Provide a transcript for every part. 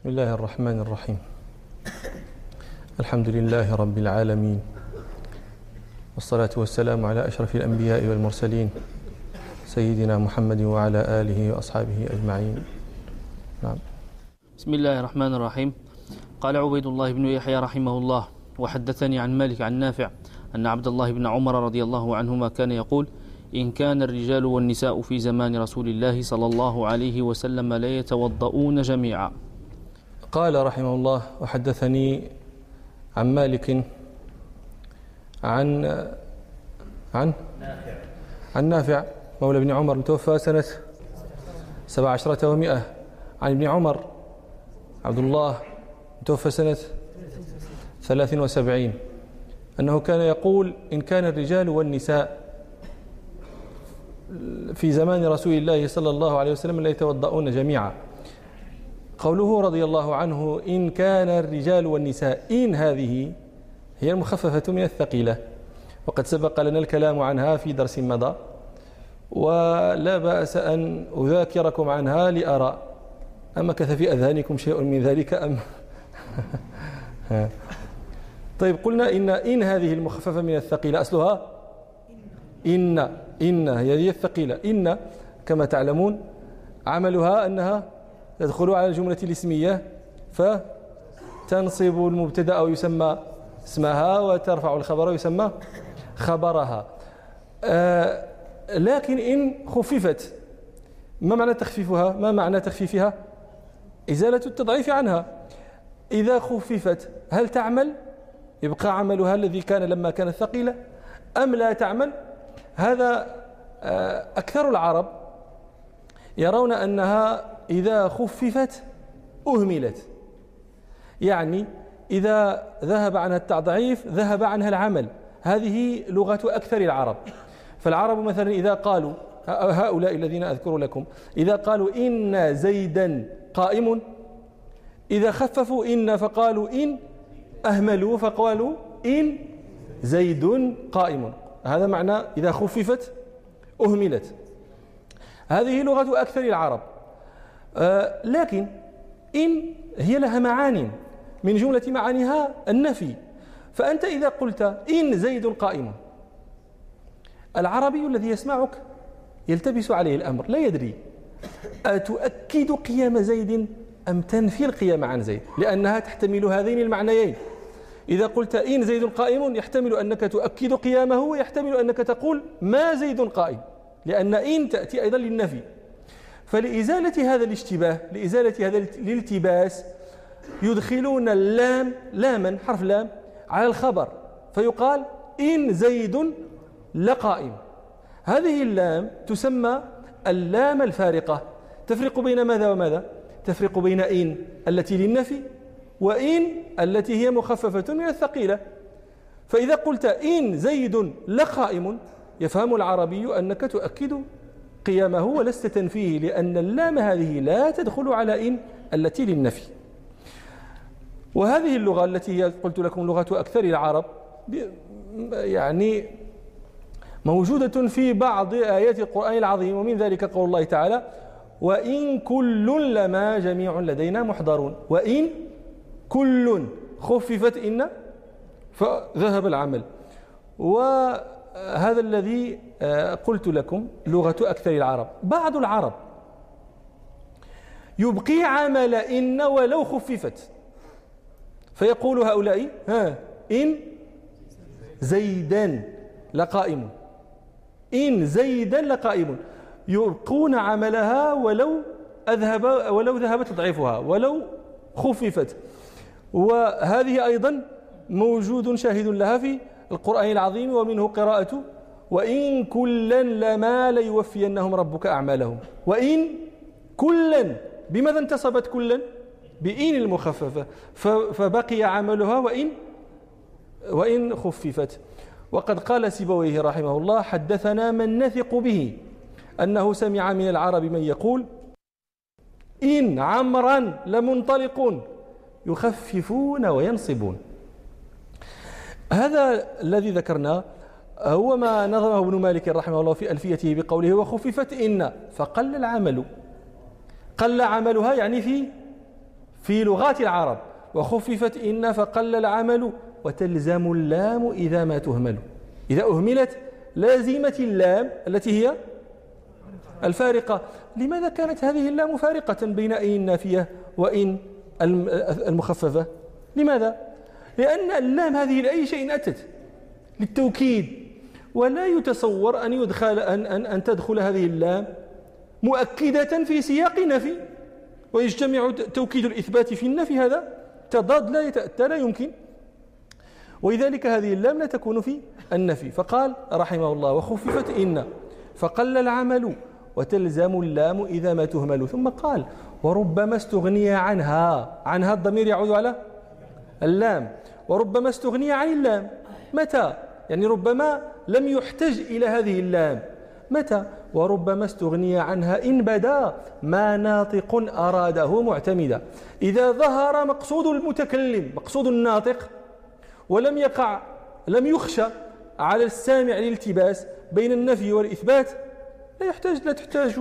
بسم الله الرحمن الرحيم. الحمد لله رب العالمين. والصلاة والسلام على أشرف الأنبياء والمرسلين سيدنا محمد وعلى آله وأصحابه أجمعين. نعم. بسم الله الرحمن الرحيم. قال عبيد الله بن يحيى رحمه الله وحدثني عن مالك عن نافع أن عبد الله بن عمر رضي الله عنهما كان يقول إن كان الرجال والنساء في زمان رسول الله صلى الله عليه وسلم لا يتوضؤون جميعا. قال رحمه الله وحدثني عن مالك عن عن عن نافع مولى ابن عمر توفى سنة سبع عشرة ومئة. عن ابن عمر عبد الله توفى سنة ثلاث وسبعين. أنه كان يقول إن كان الرجال والنساء في زمان رسول الله صلى الله عليه وسلم لا يتوضؤون جميعا. قوله رضي الله عنه إن كان الرجال والنساء إن هذه هي المخففة من الثقيلة. وقد سبق لنا الكلام عنها في درس مضى ولا بأس أن أذاكركم عنها لأرى أمكث في أذهانكم شيء من ذلك أم طيب قلنا إن إن هذه المخففة من الثقيلة أصلها؟ إن إن هي الثقيلة. إن كما تعلمون عملها أنها تدخل على الجملة الاسمية فتنصب المبتدأ أو يسمى اسمها وترفع الخبر ويسمى خبرها. آه لكن إن خففت ما معنى تخفيفها؟ ما معنى تخفيفها؟ إزالة التضعيف عنها. إذا خففت هل تعمل؟ يبقى عملها الذي كان لما كانت ثقيلة أم لا تعمل؟ هذا آه أكثر العرب يرون أنها إذا خففت أهملت. يعني إذا ذهب عنها التضعيف ذهب عنها العمل. هذه لغة أكثر العرب. فالعرب مثلا إذا قالوا هؤلاء الذين أذكر لكم إذا قالوا إن زيدا قائم إذا خففوا إن فقالوا إن أهملوا فقالوا إن زيد قائم. هذا معنى إذا خففت أهملت. هذه لغة أكثر العرب. لكن إن هي لها معان من جملة معانيها النفي. فأنت إذا قلت إن زيد قائم العربي الذي يسمعك يلتبس عليه الأمر لا يدري أتؤكد قيام زيد أم تنفي القيام عن زيد؟ لأنها تحتمل هذين المعنيين. إذا قلت إن زيد قائم يحتمل أنك تؤكد قيامه ويحتمل أنك تقول ما زيد قائم. لأن إن تأتي أيضا للنفي. فلإزالة هذا الاشتباه لإزالة هذا الالتباس يدخلون اللام لاما حرف لام على الخبر. فيقال إن زيد لقائم. هذه اللام تسمى اللام الفارقة. تفرق بين ماذا وماذا؟ تفرق بين إن التي للنفي وإن التي هي مخففة من الثقيلة. فإذا قلت إن زيد لقائم يفهم العربي أنك تؤكد قيامه ولست تنفيه لأن اللام هذه لا تدخل على إن التي للنفي. وهذه اللغة التي هي قلت لكم لغة أكثر العرب يعني موجودة في بعض آيات القرآن العظيم ومن ذلك قول الله تعالى وإن كل لما جميع لدينا محضرون. وإن كل خففت إن فذهب العمل. وهذا الذي قلت لكم لغة أكثر العرب. بعض العرب يبقي عمل إن ولو خففت. فيقول هؤلاء ها إن زيدا لقائم. إن زيدا لقائم. يبقون عملها ولو أذهب ولو ذهب تضعيفها ولو خففت. وهذه أيضا موجود شاهد لها في القرآن العظيم ومنه قراءة وإن كلا لما ليوفينهم ربك أعمالهم. وإن كلا بماذا انتصبت كلا؟ بإن المخففة فبقي عملها وإن وإن خففت. وقد قال سيبويه رحمه الله حدثنا من نثق به أنه سمع من العرب من يقول إن عمرا لمنطلقون يخففون وينصبون. هذا الذي ذكرناه هو ما نظمه ابن مالك رحمه الله في ألفيته بقوله وخففت إن فقل العمل. قل عملها يعني في في لغات العرب. وخففت إن فقل العمل. وتلزم اللام إذا ما تهمل. إذا أهملت لازمة اللام التي هي الفارقة. لماذا كانت هذه اللام فارقة بين إن النافية وإن المخففة؟ لماذا؟ لأن اللام هذه لأي شيء أتت للتوكيد. ولا يتصور أن يدخل أن, أن, أن تدخل هذه اللام مؤكدة في سياق نفي. ويجتمع توكيد الإثبات في النفي هذا تضاد لا يتأتى لا يمكن. ولذلك هذه اللام لا تكون في النفي. فقال رحمه الله وخففت إن فقل العمل وتلزم اللام إذا ما تهمل. ثم قال وربما استغني عنها. عنها الضمير يعود على اللام. وربما استغني عن اللام. متى؟ يعني ربما لم يحتج إلى هذه اللام. متى؟ وربما استغني عنها إن بدا ما ناطق أراده معتمدا. إذا ظهر مقصود المتكلم مقصود الناطق ولم يقع لم يخشى على السامع الالتباس بين النفي والإثبات لا يحتاج لا تحتاج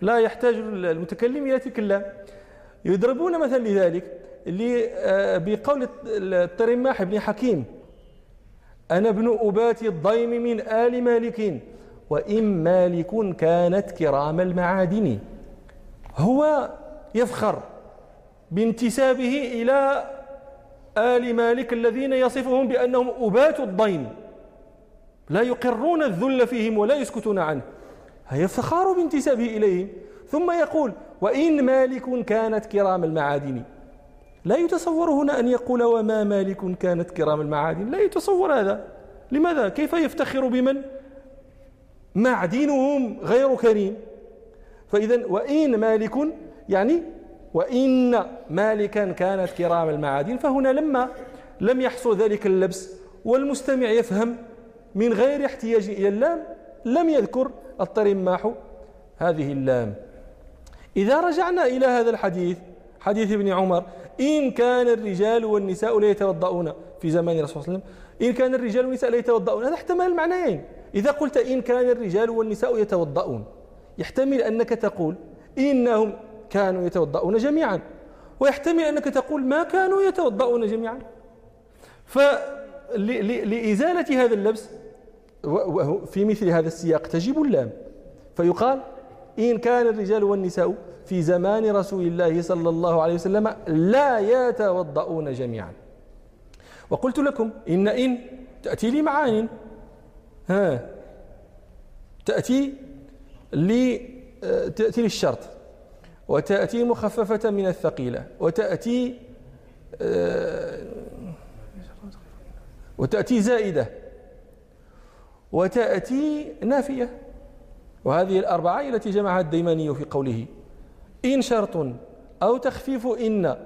لا يحتاج المتكلم إلى تلك اللام. يضربون مثلا لذلك بقول الترماح بن حكيم أنا ابن أبات الضيم من آل مالك وإن مالك كانت كرام المعادن. هو يفخر بانتسابه إلى آل مالك الذين يصفهم بأنهم أبات الضيم. لا يقرون الذل فيهم ولا يسكتون عنه. يفتخر بانتسابه إليهم. ثم يقول وإن مالك كانت كرام المعادن. لا يتصور هنا أن يقول وما مالك كانت كرام المعادن. لا يتصور هذا. لماذا؟ كيف يفتخر بمن؟ معدنهم غير كريم. فإذا وإن مالك يعني وإن مالكا كانت كرام المعادن فهنا لما لم يحصل ذلك اللبس والمستمع يفهم من غير احتياج إلى اللام لم يذكر الطرماح هذه اللام. إذا رجعنا إلى هذا الحديث حديث ابن عمر إن كان الرجال والنساء لا يتوضؤون في زمان الرسول صلى الله عليه وسلم. إن كان الرجال والنساء لا يتوضؤون. هذا احتمال المعنيين. إذا قلت إن كان الرجال والنساء يتوضؤون يحتمل أنك تقول إنهم كانوا يتوضؤون جميعا. ويحتمل أنك تقول ما كانوا يتوضؤون جميعا. فلإزالة هذا اللبس في مثل هذا السياق تجب اللام. فيقال إن كان الرجال والنساء في زمان رسول الله صلى الله عليه وسلم لا يتوضؤون جميعا. وقلت لكم إن إن تأتي لي معان. ها تأتي لي تأتي للشرط. وتأتي مخففة من الثقيلة. وتأتي وتأتي زائدة. وتأتي نافية. وهذه الأربعة التي جمعها الديماني في قوله. إن شرط أو تخفيف إن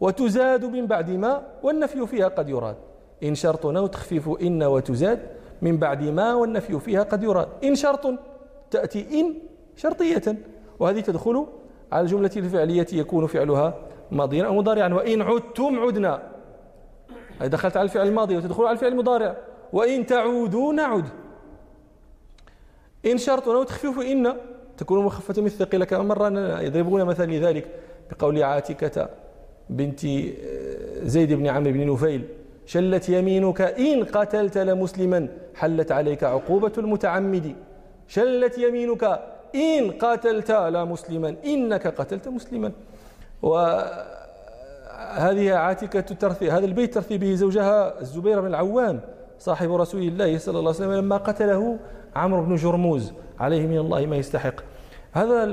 وتزاد من بعد ما والنفي فيها قد يراد. إن شرط أو تخفيف إن وتزاد من بعد ما والنفي فيها قد يراد. إن شرط تأتي إن شرطية وهذه تدخل على الجملة الفعلية يكون فعلها ماضيا أو مضارعا. وإن عدتم عدنا. دخلت على الفعل الماضي وتدخل على الفعل المضارع. وإن تعودوا نعد إن شرط أو تخفيف إن تكون مخففة من الثقيلة كما مرة يضربون مثلا لذلك بقول عاتكة بنت زيد بن عمرو بن نفيل شلت يمينك إن قتلت لمسلما حلت عليك عقوبة المتعمد. شلت يمينك إن قتلت لمسلما إنك قتلت مسلما. وهذه عاتكة ترثي هذا البيت ترثي به زوجها الزبير بن العوام صاحب رسول الله صلى الله عليه وسلم لما قتله عمرو بن جرموز عليه من الله ما يستحق. هذا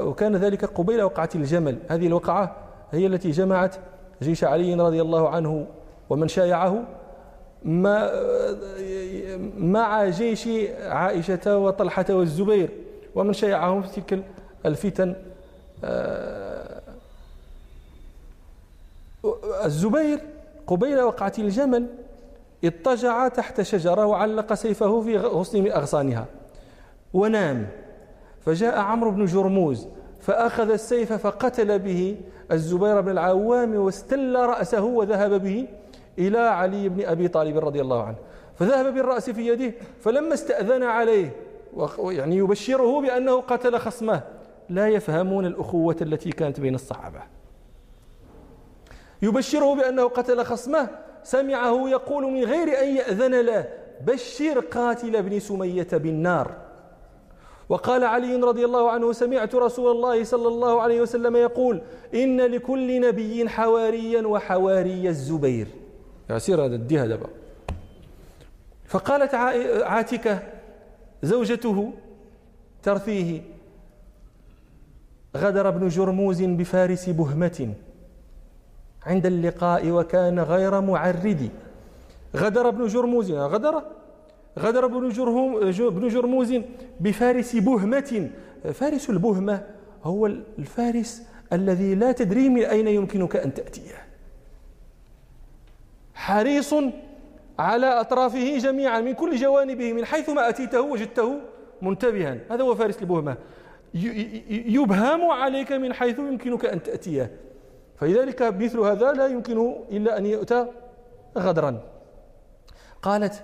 وكان ذلك قبيل وقعة الجمل. هذه الوقعة هي التي جمعت جيش علي رضي الله عنه ومن شايعه مع جيش عائشة وطلحة والزبير ومن شايعهم في تلك الفتن. آه، الزبير قبيل وقعة الجمل اضطجع تحت شجرة وعلق سيفه في غصن أغصانها ونام. فجاء عمرو بن جرموز فأخذ السيف فقتل به الزبير بن العوام واستل رأسه وذهب به إلى علي بن أبي طالب رضي الله عنه. فذهب بالرأس في يده فلما استأذن عليه يعني يبشره بأنه قتل خصمه لا يفهمون الأخوة التي كانت بين الصحابة. يبشره بأنه قتل خصمه سمعه يقول من غير أن يأذن له بشر قاتل ابن سمية بالنار. وقال علي رضي الله عنه سمعت رسول الله صلى الله عليه وسلم يقول إن لكل نبي حواريا وحواري الزبير. يصير هذا الدي هذا فقالت عاتكة زوجته ترثيه غدر ابن جرموز بفارس بهمة عند اللقاء وكان غير معرد. غدر ابن جرموز غدر؟ غدر ابن ابن جرموز بفارس بهمة. فارس البهمة هو الفارس الذي لا تدري من أين يمكنك أن تأتيه. حريص على أطرافه جميعا من كل جوانبه من حيث ما أتيته وجدته منتبها. هذا هو فارس البهمة. يبهم عليك من حيث يمكنك أن تأتيه. فلذلك مثل هذا لا يمكن إلا أن يؤتى غدرا. قالت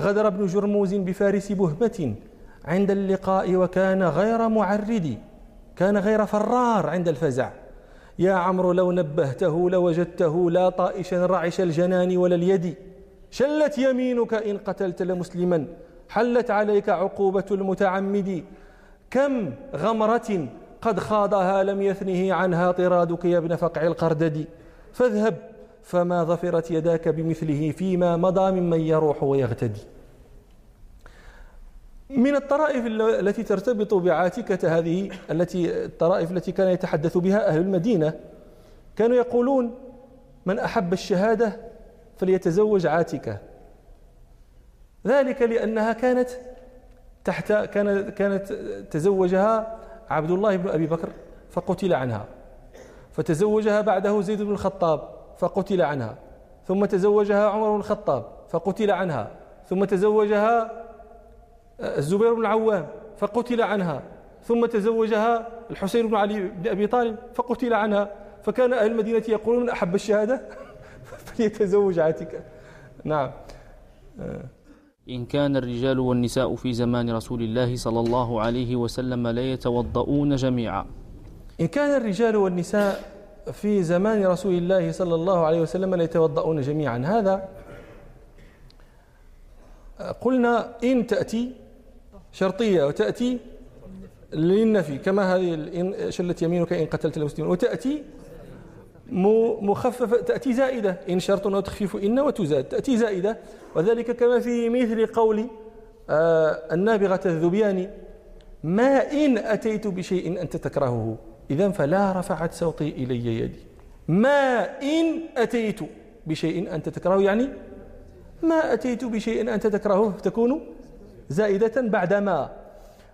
غدر ابن جرموز بفارس بهمة عند اللقاء وكان غير معرد كان غير فرار عند الفزع. يا عمرو لو نبهته لوجدته لا طائشا رعش الجنان ولا اليد. شلت يمينك إن قتلت لمسلما حلت عليك عقوبة المتعمد. كم غمرة قد خاضها لم يثنه عنها طرادك يا ابن فقع القردد. فاذهب فما ظفرت يداك بمثله فيما مضى ممن يروح ويغتدي. من الطرائف التي ترتبط بعاتكة هذه التي الطرائف التي كان يتحدث بها أهل المدينة كانوا يقولون من أحب الشهادة فليتزوج عاتكة. ذلك لأنها كانت تحت كانت كانت تزوجها عبد الله بن أبي بكر فقتل عنها فتزوجها بعده زيد بن الخطاب. فقتل عنها. ثم تزوجها عمر بن الخطاب فقتل عنها. ثم تزوجها الزبير بن العوام فقتل عنها. ثم تزوجها الحسين بن علي بن أبي طالب فقتل عنها. فكان أهل المدينة يقولون من أحب الشهادة؟ فليتزوج عاتكة نعم. إن كان الرجال والنساء في زمان رسول الله صلى الله عليه وسلم لا يتوضؤون جميعا. إن كان الرجال والنساء في زمان رسول الله صلى الله عليه وسلم لا يتوضؤون جميعا. هذا قلنا إن تأتي شرطية وتأتي للنفي كما هذه شلت يمينك إن قتلت المسلمين وتأتي مخففة تأتي زائدة. إن شرط وتخفيف إن وتزاد. تأتي زائدة. وذلك كما في مثل قول آه النابغة الذبياني ما إن أتيت بشيء أنت تكرهه. إذا فلا رفعت صوتي إلي يدي. ما إن أتيت بشيء أنت تكرهه يعني ما أتيت بشيء أنت تكرهه تكون زائدة بعدما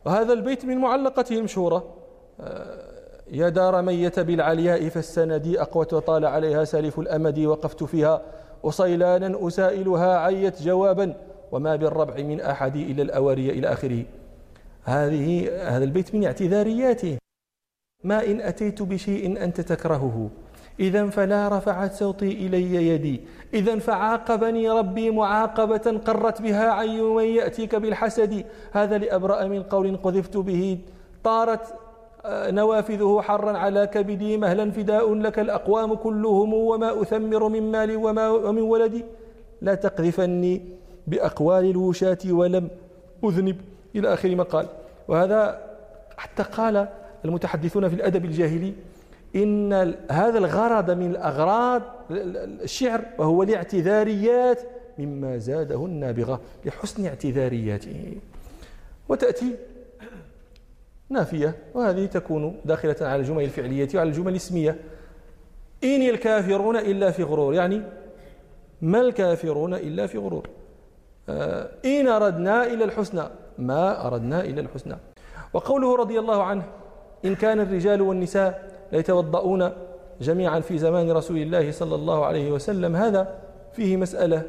وهذا البيت من معلقته المشهورة. آه يا دار ميت بالعلياء فالسندي أقوت وطال عليها سالف الأمد وقفت فيها وصيلانا أسائلها عيت جوابا. وما بالربع من أحد إلى الأواري إلى آخره. هذه هذا البيت من اعتذارياته. ما إن أتيت بشيء أنت تكرهه. إذا فلا رفعت صوتي إلي يدي. إذا فعاقبني ربي معاقبة قرت بها عين من يأتيك بالحسد. هذا لأبرأ من قول قذفت به. طارت نوافذه حرا على كبدي. مهلا فداء لك الأقوام كلهم. وما أثمر من مال وما ومن ولدي. لا تقذفني بأقوال الوشاة ولم أذنب. إلى آخر ما قال. وهذا حتى قال المتحدثون في الأدب الجاهلي إن هذا الغرض من الأغراض الشعر وهو الاعتذاريات مما زاده النابغة لحسن اعتذارياته. وتأتي نافية وهذه تكون داخلة على الجمل الفعلية وعلى الجمل الاسمية. إن الكافرون إلا في غرور يعني ما الكافرون إلا في غرور؟ آه، إن أردنا إلى الحسنى ما أردنا إلى الحسنى. وقوله رضي الله عنه إن كان الرجال والنساء ليتوضؤون جميعا في زمان رسول الله صلى الله عليه وسلم هذا فيه مسألة.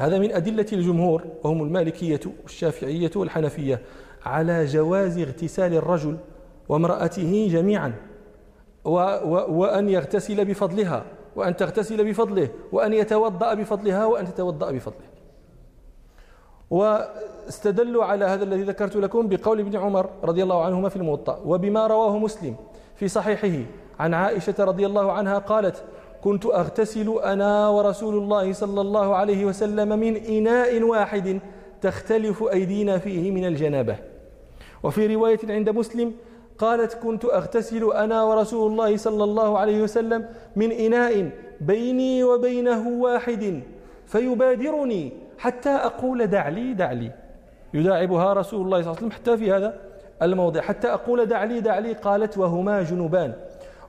هذا من أدلة الجمهور وهم المالكية والشافعية والحنفية على جواز اغتسال الرجل وامرأته جميعا وأن يغتسل بفضلها وأن تغتسل بفضله وأن يتوضأ بفضلها وأن تتوضأ بفضله. واستدلوا على هذا الذي ذكرت لكم بقول ابن عمر رضي الله عنهما في الموطأ وبما رواه مسلم في صحيحه عن عائشة رضي الله عنها قالت كنت أغتسل أنا ورسول الله صلى الله عليه وسلم من إناء واحد تختلف أيدينا فيه من الجنابة. وفي رواية عند مسلم قالت كنت أغتسل أنا ورسول الله صلى الله عليه وسلم من إناء بيني وبينه واحد فيبادرني حتى أقول دع لي دع لي يداعبها رسول الله صلى الله عليه وسلم حتى في هذا الموضع. حتى أقول دع لي دع لي قالت وهما جنوبان.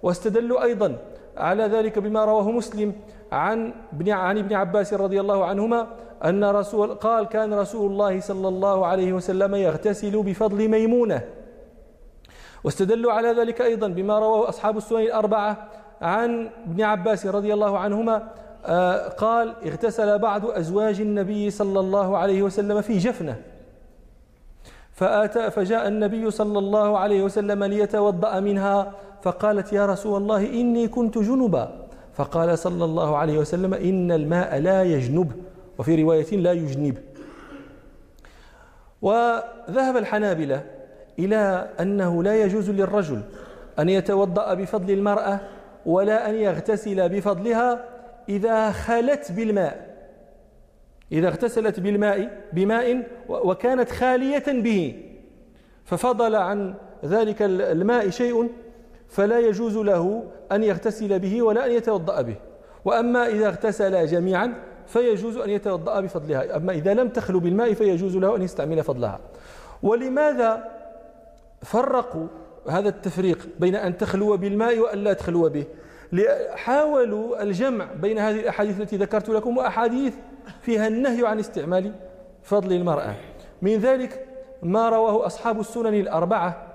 واستدلوا أيضا على ذلك بما رواه مسلم عن ابن عن ابن عباس رضي الله عنهما أن رسول قال كان رسول الله صلى الله عليه وسلم يغتسل بفضل ميمونة. واستدلوا على ذلك أيضا بما رواه أصحاب السنن الأربعة عن ابن عباس رضي الله عنهما قال اغتسل بعض أزواج النبي صلى الله عليه وسلم في جفنة. فأتى فجاء النبي صلى الله عليه وسلم ليتوضأ منها فقالت يا رسول الله إني كنت جنبا. فقال صلى الله عليه وسلم إن الماء لا يجنب وفي رواية لا يجنب. وذهب الحنابلة إلى أنه لا يجوز للرجل أن يتوضأ بفضل المرأة ولا أن يغتسل بفضلها إذا خلت بالماء إذا اغتسلت بالماء بماء وكانت خالية به. ففضل عن ذلك الماء شيء فلا يجوز له أن يغتسل به ولا أن يتوضأ به. وأما إذا اغتسل جميعا فيجوز أن يتوضأ بفضلها. أما إذا لم تخلو بالماء فيجوز له أن يستعمل فضلها. ولماذا فرقوا هذا التفريق بين أن تخلو بالماء وأن لا تخلو به؟ حاولوا الجمع بين هذه الأحاديث التي ذكرت لكم وأحاديث فيها النهي عن استعمال فضل المرأة. من ذلك ما رواه أصحاب السنن الأربعة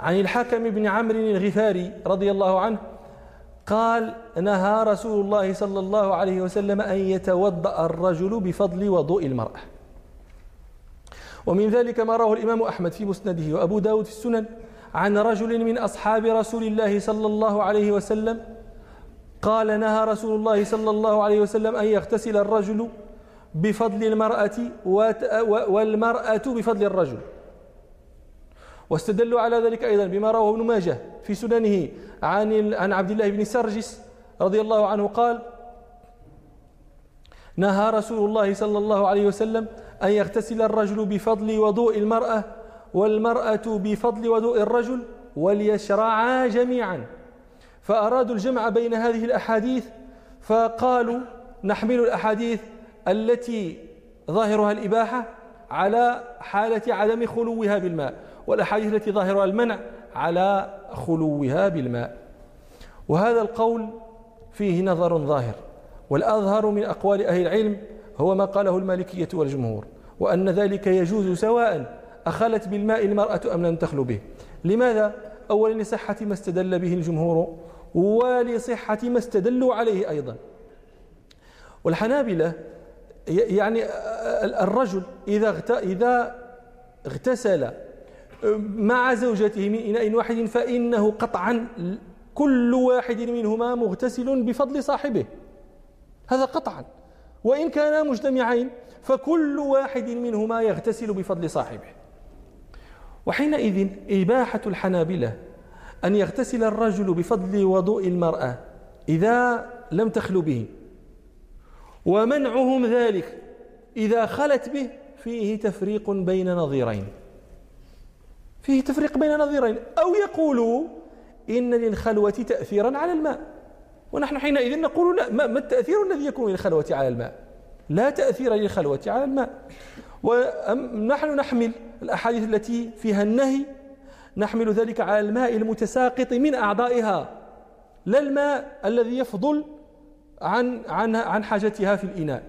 عن الحكم بن عمرو الغفاري رضي الله عنه قال نهى رسول الله صلى الله عليه وسلم أن يتوضأ الرجل بفضل وضوء المرأة. ومن ذلك ما رواه الإمام أحمد في مسنده وأبو داود في السنن عن رجل من أصحاب رسول الله صلى الله عليه وسلم قال نهى رسول الله صلى الله عليه وسلم أن يغتسل الرجل بفضل المرأة والمرأة بفضل الرجل. واستدلوا على ذلك أيضا بما رواه ابن ماجه في سننه عن عن عبد الله بن سرجس رضي الله عنه قال نهى رسول الله صلى الله عليه وسلم أن يغتسل الرجل بفضل وضوء المرأة والمرأة بفضل وضوء الرجل وليشرعا جميعا. فأرادوا الجمع بين هذه الأحاديث فقالوا نحمل الأحاديث التي ظاهرها الإباحة على حالة عدم خلوها بالماء والأحاديث التي ظاهرها المنع على خلوها بالماء. وهذا القول فيه نظر ظاهر والأظهر من أقوال أهل العلم هو ما قاله المالكية والجمهور وأن ذلك يجوز سواء أخلت بالماء المرأة أم لم تخلو به؟ لماذا؟ أولا لصحة ما استدل به الجمهور ولصحة ما استدلوا عليه أيضا. والحنابلة يعني الرجل إذا إذا اغتسل مع زوجته من إناء واحد فإنه قطعا كل واحد منهما مغتسل بفضل صاحبه. هذا قطعا. وإن كانا مجتمعين فكل واحد منهما يغتسل بفضل صاحبه. وحينئذ إباحة الحنابلة أن يغتسل الرجل بفضل وضوء المرأة إذا لم تخلو به. ومنعهم ذلك إذا خلت به فيه تفريق بين نظيرين. فيه تفريق بين نظيرين. أو يقولوا إن للخلوة تأثيرا على الماء. ونحن حينئذ نقول لا ما التأثير الذي يكون للخلوة على الماء؟ لا تأثير للخلوة على الماء. ونحن نحمل الأحاديث التي فيها النهي نحمل ذلك على الماء المتساقط من أعضائها. لا الماء الذي يفضل عن عن عن حاجتها في الإناء.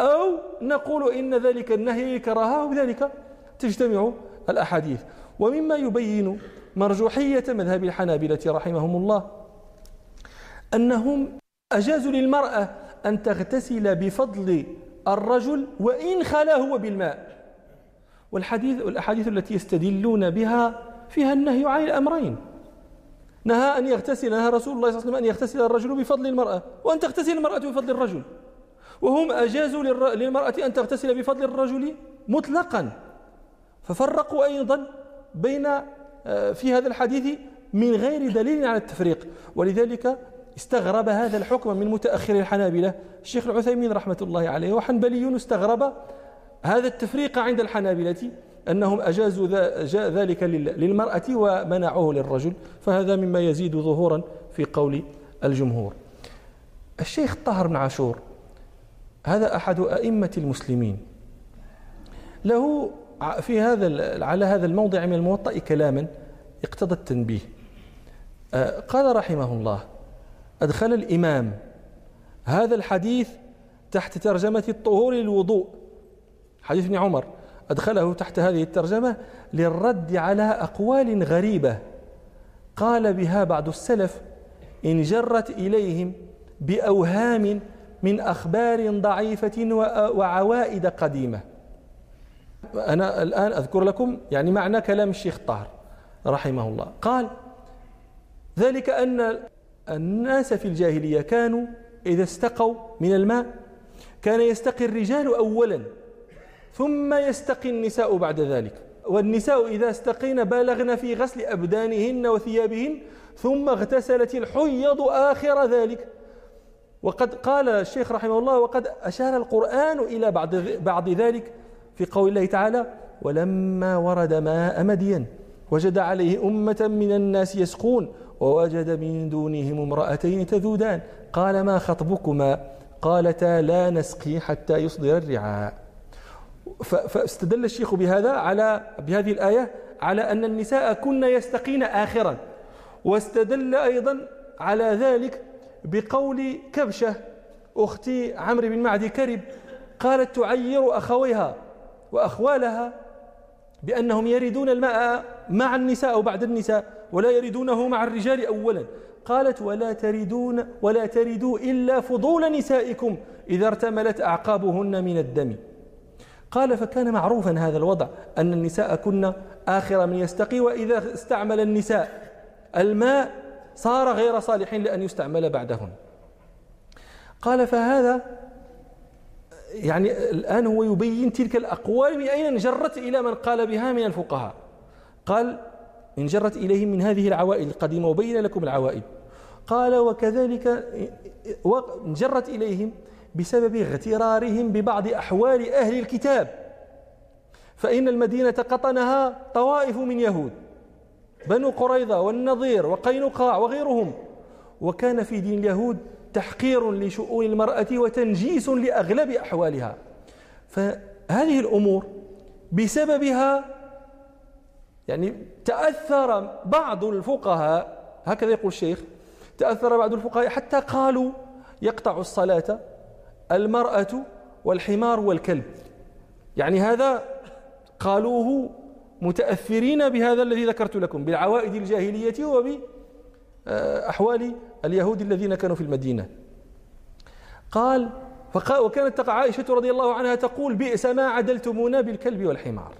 أو نقول إن ذلك النهي كراهة وبذلك تجتمع الأحاديث. ومما يبين مرجوحية مذهب الحنابلة رحمهم الله أنهم أجازوا للمرأة أن تغتسل بفضل الرجل وإن خلا هو بالماء. والحديث والأحاديث التي يستدلون بها فيها النهي عن الأمرين. نهى أن يغتسل نهى رسول الله صلى الله عليه وسلم أن يغتسل الرجل بفضل المرأة وأن تغتسل المرأة بفضل الرجل. وهم أجازوا للمرأة أن تغتسل بفضل الرجل مطلقا. ففرقوا أيضا بين آه، في هذا الحديث من غير دليل على التفريق. ولذلك استغرب هذا الحكم من متأخر الحنابلة. الشيخ العثيمين رحمة الله عليه وحنبلي استغرب هذا التفريق عند الحنابلة أنهم أجازوا ذلك للمرأة ومنعوه للرجل فهذا مما يزيد ظهورا في قول الجمهور. الشيخ طاهر بن عاشور هذا أحد أئمة المسلمين. له في هذا على هذا الموضع من الموطأ كلاما اقتضى التنبيه. آه، قال رحمه الله أدخل الإمام. هذا الحديث تحت ترجمة الطهور للوضوء. حديث ابن عمر. أدخله تحت هذه الترجمة للرد على أقوال غريبة. قال بها بعض السلف إن جرت إليهم بأوهام من أخبار ضعيفة وعوائد قديمة. أنا الآن أذكر لكم يعني معنى كلام الشيخ طاهر رحمه الله. قال ذلك أن الناس في الجاهلية كانوا إذا استقوا من الماء كان يستقي الرجال أولا ثم يستقي النساء بعد ذلك. والنساء إذا استقين بالغن في غسل أبدانهن وثيابهن ثم اغتسلت الحيض آخر ذلك. وقد قال الشيخ رحمه الله وقد أشار القرآن إلى بعض, بعض ذلك في قول الله تعالى ولما ورد ماء مدين وجد عليه أمة من الناس يسقون ووجد من دونهم امرأتين تذودان. قال ما خطبكما؟ قالتا لا نسقي حتى يصدر الرعاء. فاستدل الشيخ بهذا على بهذه الآية على أن النساء كن يستقين آخرا. واستدل أيضا على ذلك بقول كبشة أخت عمرو بن معدي كرب قالت تعير أخويها وأخوالها بأنهم يريدون الماء مع النساء أو بعد النساء. ولا يريدونه مع الرجال أولا. قالت ولا تريدون ولا تريدوا إلا فضول نسائكم إذا ارتملت أعقابهن من الدم. قال فكان معروفا هذا الوضع أن النساء كن آخر من يستقي وإذا استعمل النساء الماء صار غير صالح لأن يستعمل بعدهن. قال فهذا يعني الآن هو يبين تلك الأقوال من أين انجرت إلى من قال بها من الفقهاء. قال انجرت إليهم من هذه العوائد القديمة وبين لكم العوائد قال وكذلك انجرت إليهم بسبب اغترارهم ببعض أحوال أهل الكتاب. فإن المدينة قطنها طوائف من يهود بنو قريظة والنظير وقينقاع وغيرهم. وكان في دين اليهود تحقير لشؤون المرأة وتنجيس لأغلب أحوالها. فهذه الأمور بسببها يعني تأثر بعض الفقهاء هكذا يقول الشيخ تأثر بعض الفقهاء حتى قالوا يقطع الصلاة المرأة والحمار والكلب. يعني هذا قالوه متأثرين بهذا الذي ذكرت لكم بالعوائد الجاهلية وبأحوال اليهود الذين كانوا في المدينة. قال وكانت عائشة رضي الله عنها تقول بئس ما عدلتمونا بالكلب والحمار.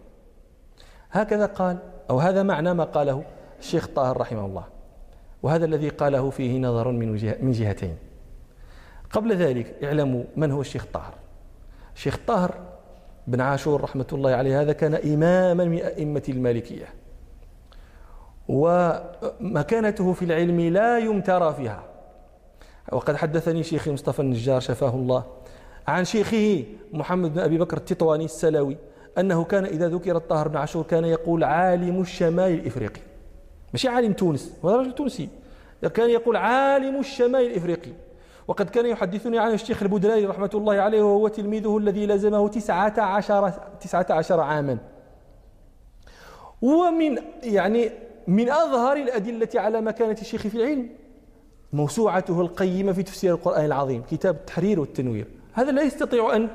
هكذا قال أو هذا معنى ما قاله الشيخ طاهر رحمه الله. وهذا الذي قاله فيه نظر من, من جهتين. قبل ذلك اعلموا من هو الشيخ طاهر. الشيخ طاهر بن عاشور رحمة الله عليه هذا كان إماما من أئمة المالكية. ومكانته في العلم لا يمترى فيها. وقد حدثني شيخي مصطفى النجار شفاه الله عن شيخه محمد بن أبي بكر التطواني السلوي أنه كان إذا ذكر الطاهر بن عاشور كان يقول عالم الشمال الإفريقي. مش عالم تونس هذا رجل تونسي. كان يقول عالم الشمال الإفريقي. وقد كان يحدثني عن الشيخ البدراني رحمة الله عليه وهو تلميذه الذي لزمه تسعة عشر, تسعة عشر عاما. ومن يعني من أظهر الأدلة على مكانة الشيخ في العلم موسوعته القيمة في تفسير القرآن العظيم كتاب التحرير والتنوير. هذا لا يستطيع أن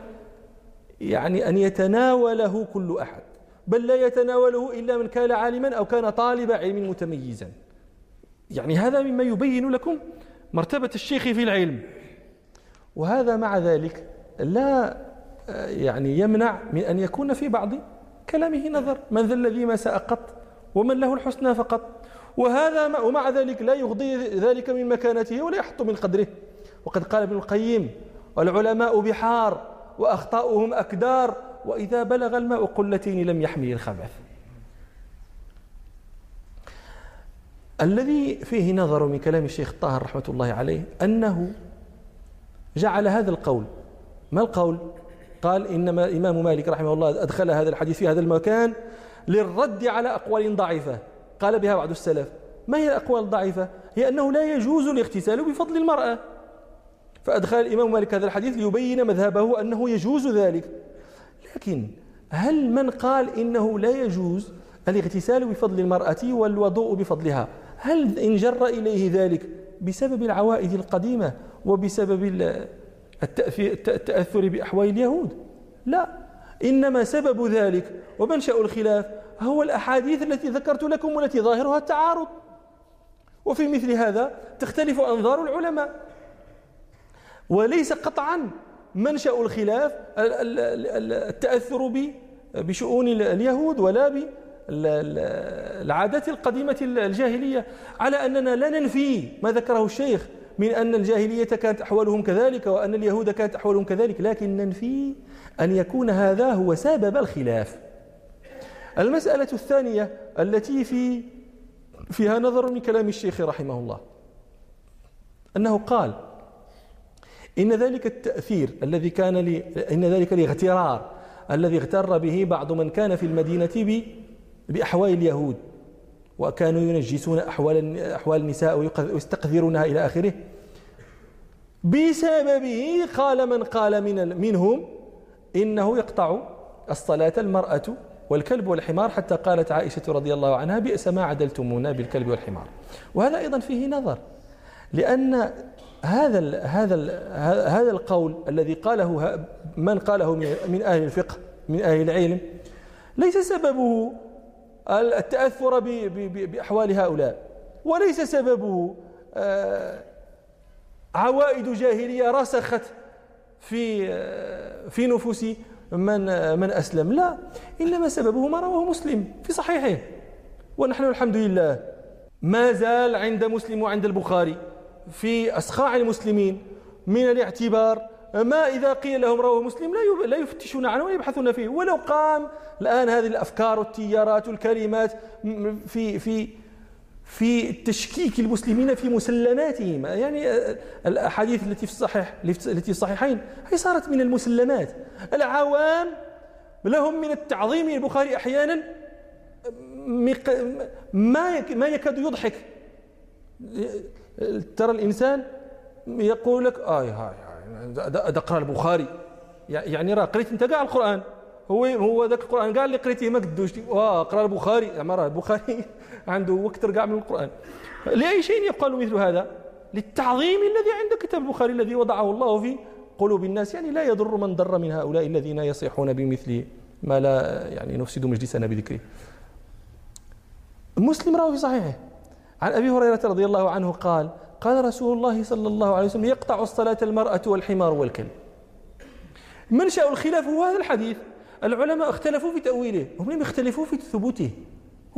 يعني أن يتناوله كل أحد بل لا يتناوله إلا من كان عالما أو كان طالب علم متميزا. يعني هذا مما يبين لكم مرتبة الشيخ في العلم. وهذا مع ذلك لا يعني يمنع من أن يكون في بعض كلامه نظر. من ذا الذي ما ساء قط ومن له الحسنى فقط. وهذا ومع ذلك لا يغضي ذلك من مكانته ولا يحط من قدره. وقد قال ابن القيم والعلماء بحار وأخطاؤهم أكدار وإذا بلغ الماء قلتين لم يحمل الخبث. الذي فيه نظر من كلام الشيخ الطاهر رحمة الله عليه أنه جعل هذا القول. ما القول؟ قال إنما الإمام مالك رحمه الله أدخل هذا الحديث في هذا المكان للرد على أقوال ضعيفة. قال بها بعض السلف ما هي الأقوال الضعيفة؟ هي أنه لا يجوز الاغتسال بفضل المرأة. فأدخل الإمام مالك هذا الحديث ليبين مذهبه أنه يجوز ذلك. لكن هل من قال إنه لا يجوز الاغتسال بفضل المرأة والوضوء بفضلها؟ هل انجر إليه ذلك بسبب العوائد القديمة وبسبب التأثر بأحوال اليهود؟ لا. إنما سبب ذلك ومنشأ الخلاف هو الأحاديث التي ذكرت لكم والتي ظاهرها التعارض. وفي مثل هذا تختلف أنظار العلماء. وليس قطعا. منشأ الخلاف التأثر بشؤون اليهود ولا بالعادات القديمة الجاهلية. على أننا لا ننفي ما ذكره الشيخ من أن الجاهلية كانت أحوالهم كذلك وأن اليهود كانت أحوالهم كذلك لكن ننفي أن يكون هذا هو سبب الخلاف. المسألة الثانية التي في فيها نظر من كلام الشيخ رحمه الله أنه قال إن ذلك التأثير الذي كان لي إن ذلك الاغترار الذي اغتر به بعض من كان في المدينة بأحوال اليهود وكانوا ينجسون أحوال أحوال النساء ويستقذرونها إلى آخره. بسببه قال من قال من منهم إنه يقطع الصلاة المرأة والكلب والحمار حتى قالت عائشة رضي الله عنها بئس ما عدلتمونا بالكلب والحمار. وهذا أيضا فيه نظر لأن هذا ال هذا ال هذا القول الذي قاله من قاله من أهل الفقه من أهل العلم ليس سببه التأثر بأحوال هؤلاء وليس سببه آه، عوائد جاهلية رسخت في آه، في نفوس من من أسلم. لا إنما سببه ما رواه مسلم في صحيحه. ونحن الحمد لله ما زال عند مسلم وعند البخاري. في أسخاع المسلمين من الاعتبار ما إذا قيل لهم رواه مسلم لا لا يفتشون عنه ويبحثون فيه. ولو قام الآن هذه الأفكار والتيارات والكلمات في في في تشكيك المسلمين في مسلماتهم. يعني الأحاديث التي في الصحيح التي في الصحيحين هي صارت من المسلمات. العوام لهم من التعظيم البخاري أحيانا ما ما يكاد يضحك. ترى الإنسان يقول لك آه هاي اقرا البخاري. يعني راه قريت أنت كاع القرآن. هو هو ذاك القرآن كاع اللي قريتيه ما قدوش واه اقرا البخاري. أما راه البخاري عنده وكثر كاع من القرآن. لأي شيء يقال مثل هذا؟ للتعظيم الذي عند كتاب البخاري الذي وضعه الله في قلوب الناس. يعني لا يضر من ضر من هؤلاء الذين يصيحون بمثل ما لا يعني نفسد مجلسنا بذكره مسلم روى في صحيحه. عن أبي هريرة رضي الله عنه قال قال رسول الله صلى الله عليه وسلم يقطع الصلاة المرأة والحمار والكلب. منشأ الخلاف هو هذا الحديث. العلماء اختلفوا في تأويله هم لم يختلفوا في ثبوته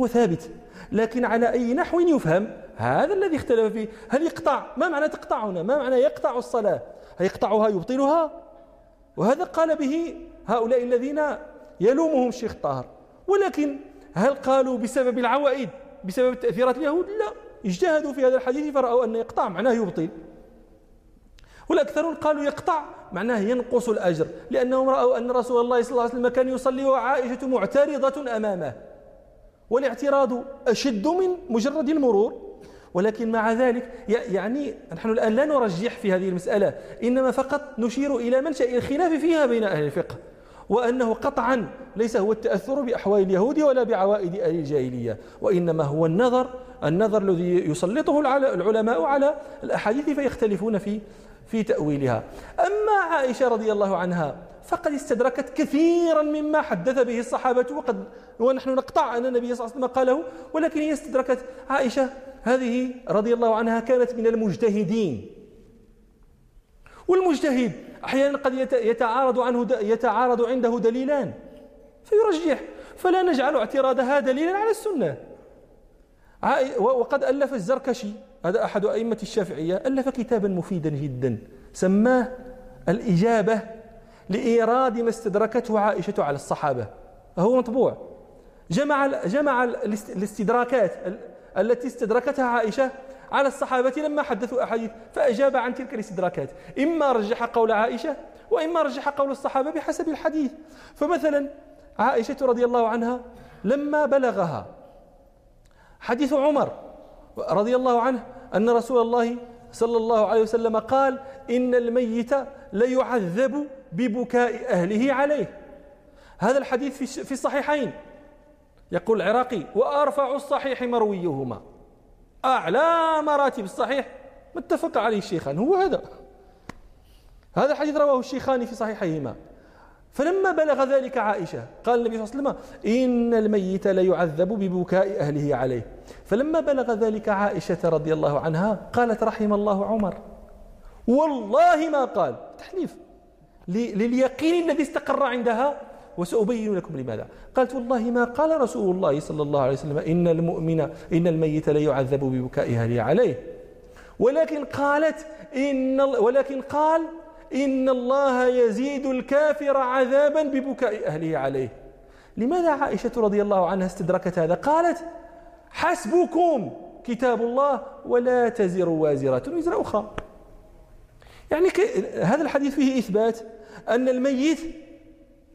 هو ثابت. لكن على أي نحو يفهم؟ هذا الذي اختلف فيه. هل يقطع؟ ما معنى تقطع هنا؟ ما معنى يقطع الصلاة؟ هل يقطعها يبطلها؟ وهذا قال به هؤلاء الذين يلومهم الشيخ طاهر ولكن هل قالوا بسبب العوائد؟ بسبب تأثيرات اليهود؟ لا. اجتهدوا في هذا الحديث فرأوا أن يقطع معناه يبطل. والأكثرون قالوا يقطع معناه ينقص الأجر لأنهم رأوا أن رسول الله صلى الله عليه وسلم كان يصلي وعائشة معترضة أمامه. والاعتراض أشد من مجرد المرور. ولكن مع ذلك يعني نحن الآن لا نرجح في هذه المسألة إنما فقط نشير إلى منشأ الخلاف فيها بين أهل الفقه. وأنه قطعا ليس هو التأثر بأحوال اليهود ولا بعوائد أهل الجاهلية وإنما هو النظر النظر الذي يسلطه العلماء على الأحاديث فيختلفون في في تأويلها. أما عائشة رضي الله عنها فقد استدركت كثيرا مما حدث به الصحابة وقد ونحن نقطع أن النبي صلى الله عليه وسلم قاله ولكن هي استدركت عائشة هذه رضي الله عنها كانت من المجتهدين. والمجتهد أحيانا قد يتعارض عنه يتعارض عنده دليلان فيرجح فلا نجعل اعتراضها دليلا على السنة. وقد ألف الزركشي هذا أحد أئمة الشافعية ألف كتابا مفيدا جدا سماه الإجابة لإيراد ما استدركته عائشة على الصحابة. هو مطبوع. جمع جمع الاستدراكات التي استدركتها عائشة على الصحابة لما حدثوا أحاديث فأجاب عن تلك الاستدراكات. إما رجح قول عائشة وإما رجح قول الصحابة بحسب الحديث. فمثلا عائشة رضي الله عنها لما بلغها حديث عمر رضي الله عنه أن رسول الله صلى الله عليه وسلم قال إن الميت ليعذب ببكاء أهله عليه. هذا الحديث في الصحيحين. يقول العراقي وأرفع الصحيح مرويهما. أعلى مراتب الصحيح متفق عليه الشيخان هو هذا. هذا الحديث رواه الشيخان في صحيحيهما. فلما بلغ ذلك عائشة قال النبي صلى الله عليه وسلم إن الميت ليعذب ببكاء أهله عليه. فلما بلغ ذلك عائشة رضي الله عنها قالت رحم الله عمر. والله ما قال. تحليف. لليقين الذي استقر عندها وسأبين لكم لماذا. قالت والله ما قال رسول الله صلى الله عليه وسلم إن المؤمن إن الميت لا يعذب ببكاء أهله عليه. ولكن قالت إن ولكن قال إن الله يزيد الكافر عذابا ببكاء أهله عليه. لماذا عائشة رضي الله عنها استدركت هذا؟ قالت حسبكم كتاب الله ولا تزر وازرة وزر أخرى. يعني هذا الحديث فيه إثبات أن الميت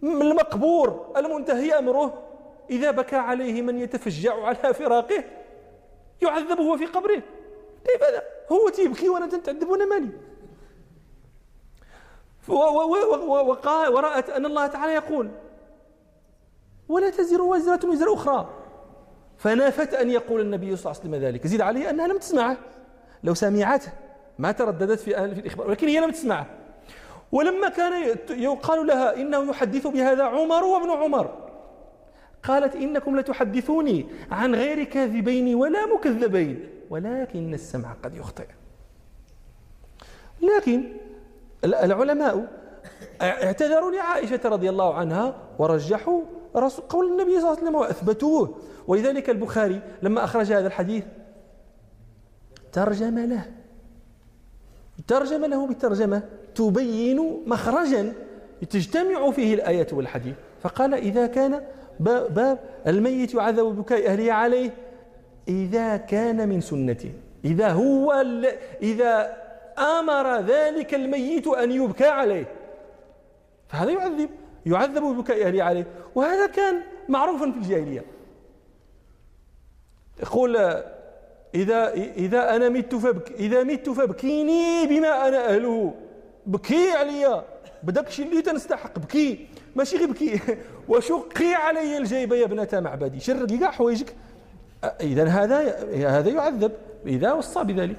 المقبور المنتهي أمره. إذا بكى عليه من يتفجع على فراقه يعذب هو في قبره. هذا؟ هو تيبكي وأنا تنتعذب وأنا مالي. ورأت أن الله تعالى يقول ولا تزر وازرة وزر أخرى. فنافت أن يقول النبي صلى الله عليه وسلم ذلك. زيد عليه أنها لم تسمعه. لو سمعته ما ترددت في في الإخبار ولكن هي لم تسمعه. ولما كان يقال لها إنه يحدث بهذا عمر وابن عمر قالت إنكم لتحدثوني عن غير كاذبين ولا مكذبين ولكن السمع قد يخطئ. لكن العلماء اعتذروا لعائشة رضي الله عنها ورجحوا قول النبي صلى الله عليه وسلم وأثبتوه. ولذلك البخاري لما أخرج هذا الحديث ترجم له ترجم له بترجمة تبين مخرجا تجتمع فيه الآية والحديث. فقال إذا كان باب الميت يعذب بكاء أهله عليه إذا كان من سنته إذا هو إذا أمر ذلك الميت أن يبكى عليه فهذا يعذب يعذب ببكاء أهله عليه. وهذا كان معروفا في الجاهلية. يقول إذا إذا أنا مت فبك إذا مت فابكيني بما أنا أهله. بكي عليا بدك شي اللي تنستحق بكي. ماشي غير بكي. وشقي علي الجيب يا ابنة معبدي. شرقي كاع حوايجك. إذا هذا هذا يعذب. إذا وصى بذلك.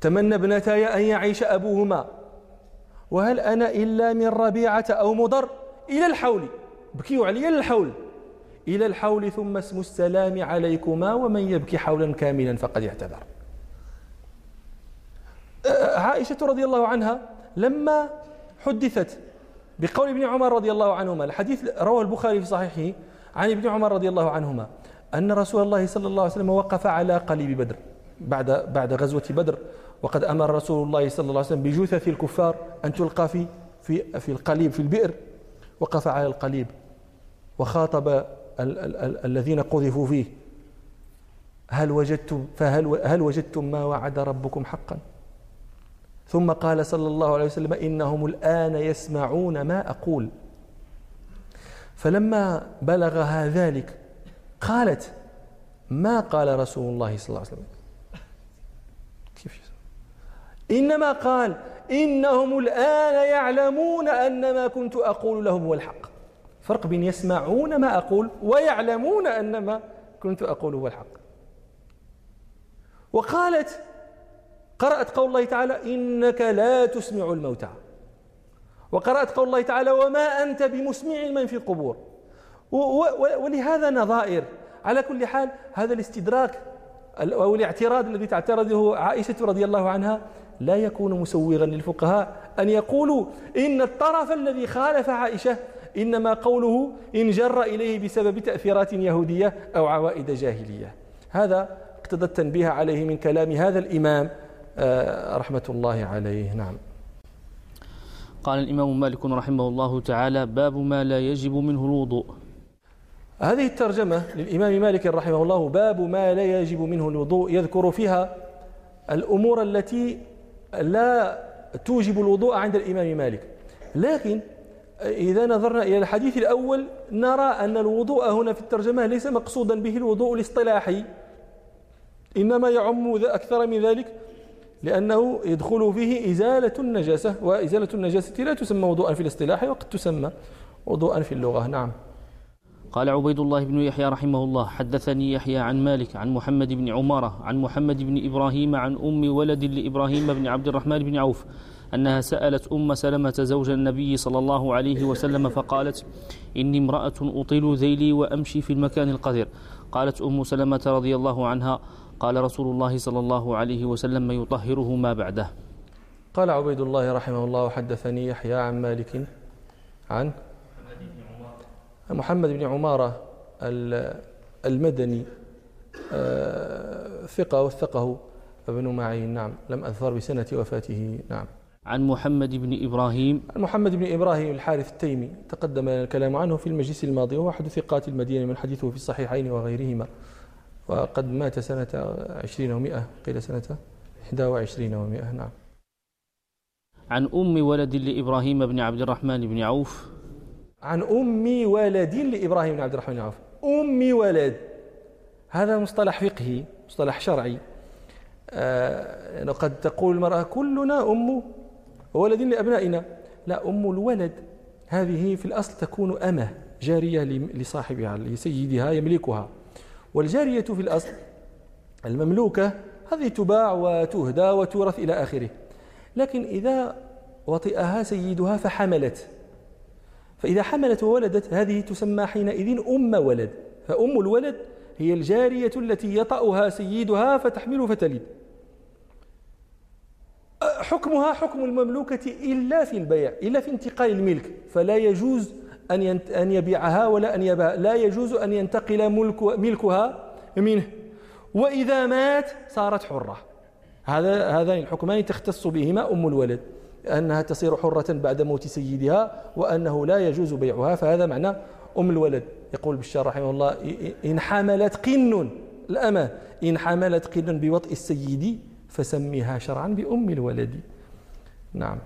تمنى ابنتاي أن يعيش أبوهما. وهل أنا إلا من ربيعة أو مضر؟ إلى الحول. بكيوا علي للحول إلى الحول ثم اسم السلام عليكما ومن يبكي حولا كاملا فقد اعتذر. عائشة رضي الله عنها لما حدثت بقول ابن عمر رضي الله عنهما الحديث رواه البخاري في صحيحه عن ابن عمر رضي الله عنهما أن رسول الله صلى الله عليه وسلم وقف على قليب بدر بعد بعد غزوة بدر وقد أمر رسول الله صلى الله عليه وسلم بجثث الكفار أن تلقى في في في القليب في البئر وقف على القليب وخاطب ال ال ال الذين قذفوا فيه هل وجدتم فهل هل وجدتم ما وعد ربكم حقا؟ ثم قال صلى الله عليه وسلم إنهم الآن يسمعون ما أقول. فلما بلغها ذلك قالت ما قال رسول الله صلى الله عليه وسلم؟ كيف إنما قال إنهم الآن يعلمون أن ما كنت أقول لهم هو الحق. فرق بين يسمعون ما أقول ويعلمون أن ما كنت أقول هو الحق. وقالت قرأت قول الله تعالى إنك لا تسمع الموتى. وقرأت قول الله تعالى وما أنت بمسمع من في القبور. ولهذا نظائر. على كل حال هذا الاستدراك أو الاعتراض الذي تعترضه عائشة رضي الله عنها لا يكون مسوغا للفقهاء أن يقولوا إن الطرف الذي خالف عائشة إنما قوله إن جر إليه بسبب تأثيرات يهودية أو عوائد جاهلية. هذا اقتضى التنبيه عليه من كلام هذا الإمام رحمة الله عليه. نعم. قال الإمام مالك رحمه الله تعالى باب ما لا يجب منه الوضوء. هذه الترجمة للإمام مالك رحمه الله باب ما لا يجب منه الوضوء. يذكر فيها الأمور التي لا توجب الوضوء عند الإمام مالك. لكن إذا نظرنا إلى الحديث الأول نرى أن الوضوء هنا في الترجمة ليس مقصودا به الوضوء الاصطلاحي إنما يعم أكثر من ذلك لأنه يدخل فيه إزالة النجاسة وإزالة النجاسة لا تسمى وضوءا في الاصطلاح وقد تسمى وضوءا في اللغة. نعم. قال عبيد الله بن يحيى رحمه الله حدثني يحيى عن مالك عن محمد بن عمارة عن محمد بن إبراهيم عن أم ولد لإبراهيم بن عبد الرحمن بن عوف أنها سألت أم سلمة زوج النبي صلى الله عليه وسلم فقالت إني امرأة أطيل ذيلي وأمشي في المكان القذر. قالت أم سلمة رضي الله عنها قال رسول الله صلى الله عليه وسلم يطهره ما بعده. قال عبيد الله رحمه الله حدثني يحيى عن مالك عن محمد بن عمارة المدني آه، ثقة وثقه ابن معين. نعم. لم أذفر بسنة وفاته. نعم. عن محمد بن إبراهيم. عن محمد بن إبراهيم الحارث التيمي تقدم الكلام عنه في المجلس الماضي وهو أحد ثقات المدينة من حديثه في الصحيحين وغيرهما. وقد مات سنة عشرين ومائة قيل سنة إحدى وعشرين ومائة نعم. عن أم ولد لإبراهيم بن عبد الرحمن بن عوف. عن أم ولد لإبراهيم بن عبد الرحمن بن عوف. أم ولد هذا مصطلح فقهي مصطلح شرعي. آه قد تقول المرأة كلنا أم ولد لأبنائنا. لا أم الولد هذه في الأصل تكون أمة جارية لصاحبها لسيدها يملكها. والجارية في الأصل المملوكة هذه تباع وتهدى وتورث إلى آخره. لكن إذا وطئها سيدها فحملت. فإذا حملت وولدت هذه تسمى حينئذ أم ولد. فأم الولد هي الجارية التي يطأها سيدها فتحمل فتلد. حكمها حكم المملوكة إلا في البيع إلا في انتقال الملك. فلا يجوز أن أن يبيعها ولا أن يبيعها لا يجوز أن ينتقل ملك ملكها منه. وإذا مات صارت حرة. هذا هذان الحكمان تختص بهما أم الولد أنها تصير حرة بعد موت سيدها وأنه لا يجوز بيعها فهذا معنى أم الولد. يقول بشار رحمه الله إن حملت قن الأمة إن حملت قن بوطء السيد فسميها شرعا بأم الولد. نعم.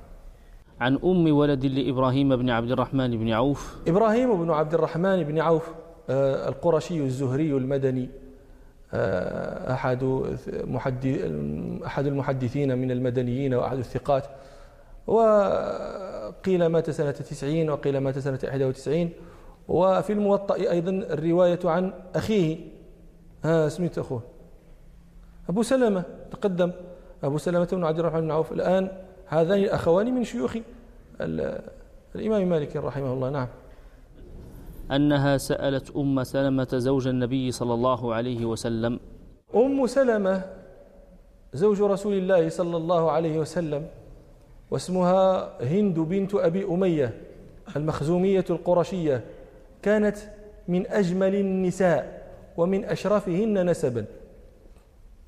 عن أم ولد لإبراهيم بن عبد الرحمن بن عوف. إبراهيم بن عبد الرحمن بن عوف آه، القرشي الزهري المدني آه، أحد أحد المحدثين من المدنيين وأحد الثقات. وقيل مات سنة تسعين وقيل مات سنة 91 وفي الموطأ أيضا الرواية عن أخيه. ها سميت أخوه. أبو سلمة تقدم. أبو سلمة بن عبد الرحمن بن عوف. الآن هذان الأخوان من شيوخ الإمام مالك رحمه الله. نعم. أنها سألت أم سلمة زوج النبي صلى الله عليه وسلم. أم سلمة زوج رسول الله صلى الله عليه وسلم واسمها هند بنت أبي أمية المخزومية القرشية كانت من أجمل النساء ومن أشرفهن نسبا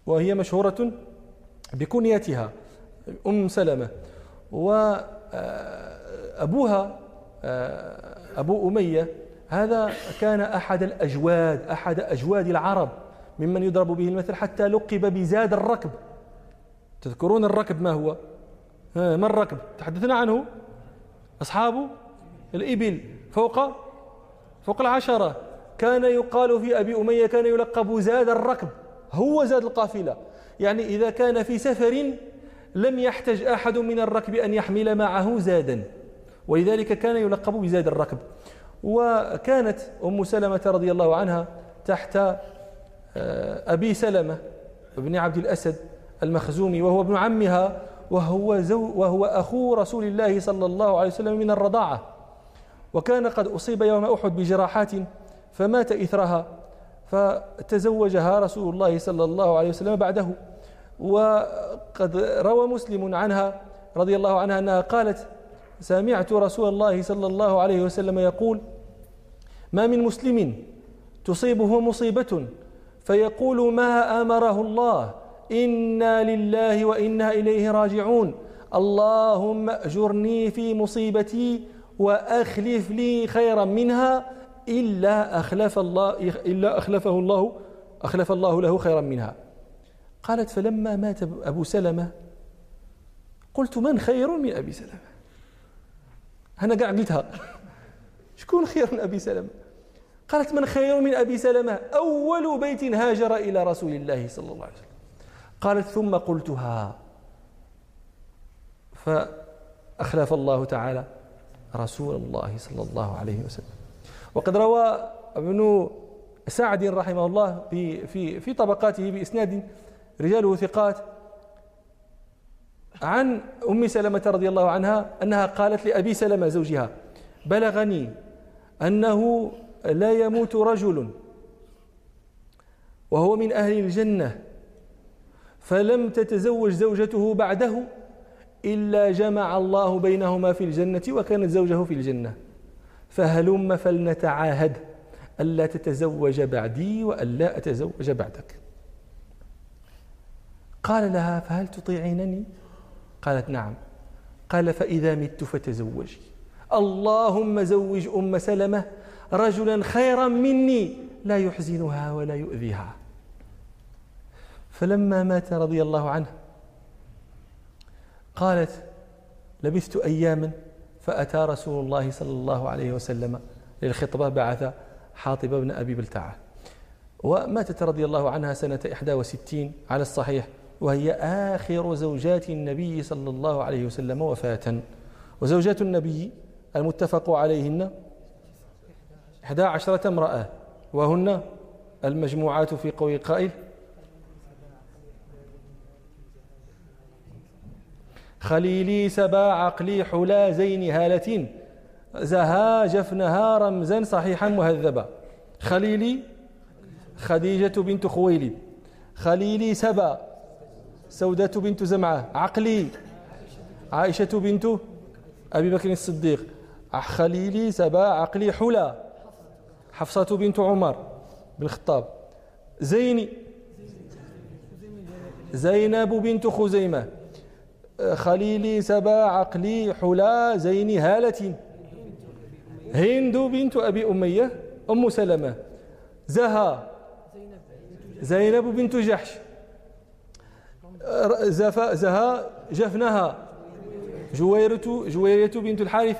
وهي مشهورة بكنيتها. أم سلمة وأبوها آه، أبو أمية هذا كان أحد الأجواد أحد أجواد العرب ممن يضرب به المثل حتى لقب بزاد الركب. تذكرون الركب ما هو؟ ما الركب؟ تحدثنا عنه؟ أصحاب الإبل. فوق؟ فوق العشرة. كان يقال في أبي أمية كان يلقب زاد الركب. هو زاد القافلة. يعني إذا كان في سفر لم يحتج أحد من الركب أن يحمل معه زادا. ولذلك كان يلقب بزاد الركب. وكانت أم سلمة رضي الله عنها تحت آه، أبي سلمة بن عبد الأسد المخزومي وهو ابن عمها وهو, زو وهو أخو رسول الله صلى الله عليه وسلم من الرضاعة. وكان قد أصيب يوم أحد بجراحات فمات إثرها فتزوجها رسول الله صلى الله عليه وسلم بعده. وقد روى مسلم عنها رضي الله عنها أنها قالت سمعت رسول الله صلى الله عليه وسلم يقول ما من مسلم تصيبه مصيبة فيقول ما أمره الله إنا لله وإنا إليه راجعون اللهم أجرني في مصيبتي وأخلف لي خيرا منها إلا أخلف الله إلا أخلفه الله أخلف الله له خيرا منها. قالت فلما مات أبو سلمة قلت من خير من أبي سلمة؟ أنا قاع قلتها شكون خير من أبي سلمة؟ قالت من خير من أبي سلمة؟ أول بيت هاجر إلى رسول الله صلى الله عليه وسلم. قالت ثم قلتها فأخلف الله تعالى رسول الله صلى الله عليه وسلم. وقد روى ابن سعد رحمه الله في في في طبقاته بإسناد رجاله ثقات عن أم سلمة رضي الله عنها أنها قالت لأبي سلمة زوجها بلغني أنه لا يموت رجل وهو من أهل الجنة فلم تتزوج زوجته بعده إلا جمع الله بينهما في الجنة وكانت زوجه في الجنة. فهلم فلنتعاهد ألا تتزوج بعدي وألا أتزوج بعدك. قال لها فهل تطيعينني؟ قالت نعم. قال فإذا مت فتزوجي اللهم زوج أم سلمة رجلا خيرا مني لا يحزنها ولا يؤذيها. فلما مات رضي الله عنه قالت لبثت أياما فأتى رسول الله صلى الله عليه وسلم للخطبة بعث حاطب بن أبي بلتعة. وماتت رضي الله عنها سنة 61 على الصحيح. وهي آخر زوجات النبي صلى الله عليه وسلم وفاة. وزوجات النبي المتفق عليهن 11 امرأة وهن المجموعات في قول قائل خليلي سبا عقلي حلا زين هالة زها جفنها رمزا صحيحا مهذبا. خليلي خديجة بنت خويلد خليلي سبا سودة بنت زمعة عقلي. عائشة بنت أبي بكر الصديق خليلي سبا عقلي حلا. حفصة بنت عمر بن الخطاب زيني. زينب بنت خزيمة خليلي سبا عقلي حلا. زين هالة. هند بنت أبي أمية أم سلمة. زها. زينب بنت جحش. زها جفنها جويرة جويرية بنت الحارث.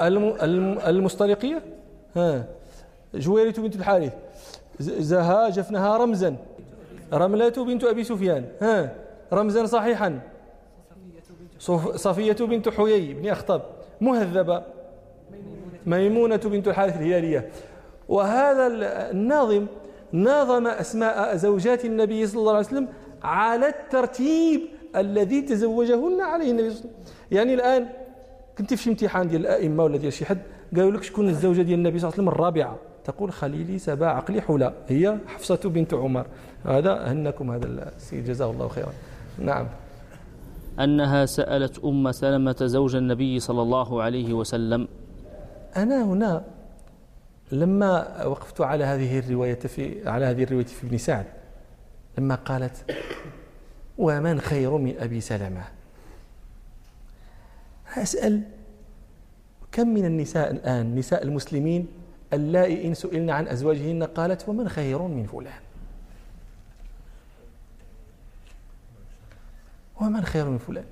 المستلقية؟ ها. جويرة بنت الحارث. زها جفنها رمزا. رملة بنت أبي سفيان. ها. رمزا صحيحا. صفية بنت حيي بن أخطب. مهذبة. ميمونة بنت الحارث الهلالية. وهذا الناظم ناظم أسماء زوجات النبي صلى الله عليه وسلم على الترتيب الذي تزوجهن عليه النبي صلى الله عليه وسلم. يعني الآن كنت في امتحان ديال الأئمة ولا ديال شي حد قالوا لك شكون الزوجة ديال النبي صلى الله عليه وسلم الرابعة؟ تقول خليلي سبا عقلي حلا هي حفصة بنت عمر. هذا هنكم هذا السيد جزاه الله خيرا. نعم. أنها سألت أم سلمة زوج النبي صلى الله عليه وسلم. أنا هنا لما وقفت على هذه الرواية في على هذه الرواية في ابن سعد لما قالت ومن خير من أبي سلمة؟ أسأل كم من النساء الآن نساء المسلمين اللائي إن سئلن عن أزواجهن قالت ومن خير من فلان؟ ومن خير من فلان؟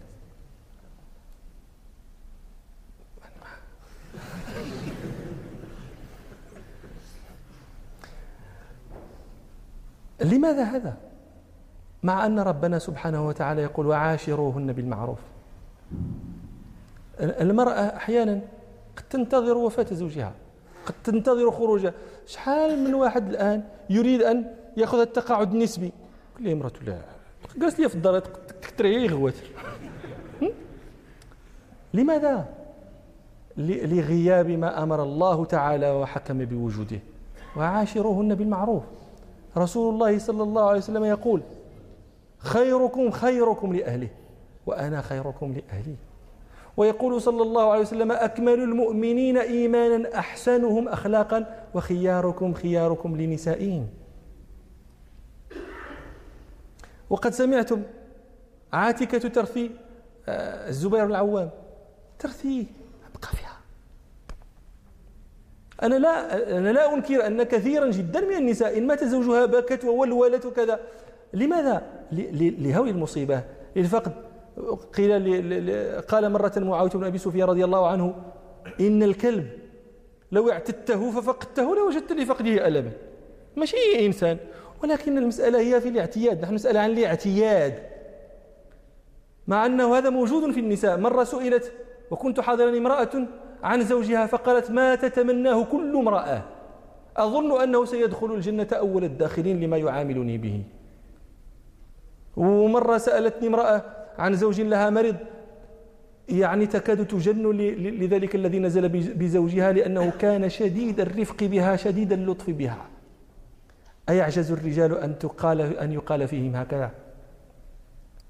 لماذا هذا؟ مع أن ربنا سبحانه وتعالى يقول وعاشروهن بالمعروف المرأة أحيانا قد تنتظر وفاة زوجها قد تنتظر خروجه شحال من واحد الآن يريد أن يأخذ التقاعد النسبي؟ قل لي امرأة لا. جالس لي في الدار تكتري غوات. لماذا؟ لغياب ما أمر الله تعالى وحكم بوجوده. وعاشروهن بالمعروف رسول الله صلى الله عليه وسلم يقول خيركم خيركم لأهله وأنا خيركم لأهلي. ويقول صلى الله عليه وسلم أكمل المؤمنين إيمانا أحسنهم أخلاقا وخياركم خياركم لنسائهم. وقد سمعتم عاتكة ترثي آه، الزبير العوام. ترثيه أبقى فيها. أنا لا أنا لا أنكر أن كثيرا جدا من النساء إن مات زوجها بكت وولولت وكذا. لماذا؟ لهول المصيبة للفقد. قيل قال مرة معاوية بن أبي سفيان رضي الله عنه إن الكلب لو اعتدته ففقدته لوجدت لفقده ألما. ماشي إنسان. ولكن المسألة هي في الاعتياد. نحن نسأل عن الاعتياد. مع أنه هذا موجود في النساء. مرة سئلت وكنت حاضرا امرأة عن زوجها فقالت ما تتمناه كل امرأة؟ أظن أنه سيدخل الجنة أول الداخلين لما يعاملني به. ومرة سألتني امرأة عن زوج لها مرض يعني تكاد تجن لذلك الذي نزل بزوجها لأنه كان شديد الرفق بها شديد اللطف بها. أيعجز الرجال أن تقال أن يقال فيهم هكذا؟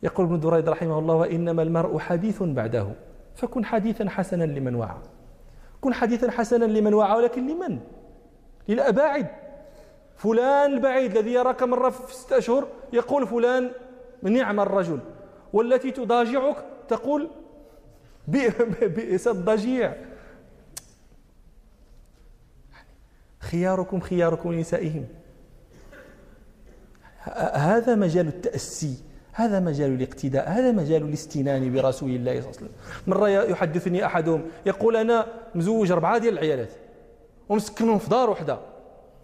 يقول ابن دريد رحمه الله وإنما المرء حديث بعده فكن حديثا حسنا لمن وعى. كن حديثا حسنا لمن وعى ولكن لمن؟ للأباعد. فلان البعيد الذي يراك مرة في ستة أشهر يقول فلان نعم الرجل. والتي تضاجعك تقول بئس الضجيع. خياركم خياركم لنسائهم. هذا مجال التأسي هذا مجال الاقتداء هذا مجال الاستنان برسول الله صلى الله عليه وسلم. مرة يحدثني أحدهم يقول أنا مزوج أربعة ديال العيالات ومسكنهم في دار وحدة.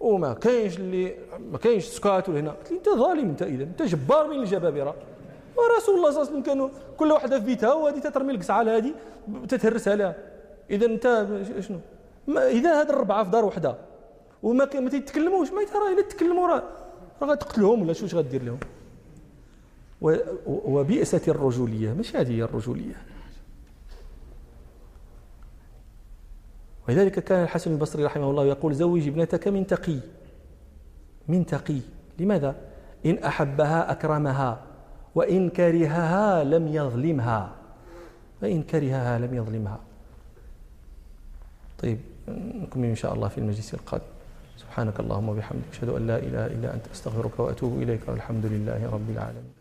وما كاينش اللي ما كاينش سكات ولا هنا قلت لي انت ظالم انت اذا انت جبار من الجبابرة. ورسول الله صلى الله عليه وسلم كانوا كل واحدة في بيتها وهذه تترمي القصعة لهذه تتهرسها لها اذا انت شنو؟ إذا هاد الربعة في دار وحدة وما ما تيتكلموش ما ترى إلا تكلموا راه. راه غتقتلهم ولا شو غدير لهم؟ وبئست الرجولية. مش هذه هي الرجولية. ولذلك كان الحسن البصري رحمه الله يقول زوج ابنتك من تقي. من تقي. لماذا؟ إن أحبها أكرمها وإن كرهها لم يظلمها. فإن كرهها لم يظلمها. طيب نكمل إن شاء الله في المجلس القادم. سبحانك اللهم وبحمدك أشهد أن لا إله إلا أنت أستغفرك وأتوب إليك والحمد لله رب العالمين.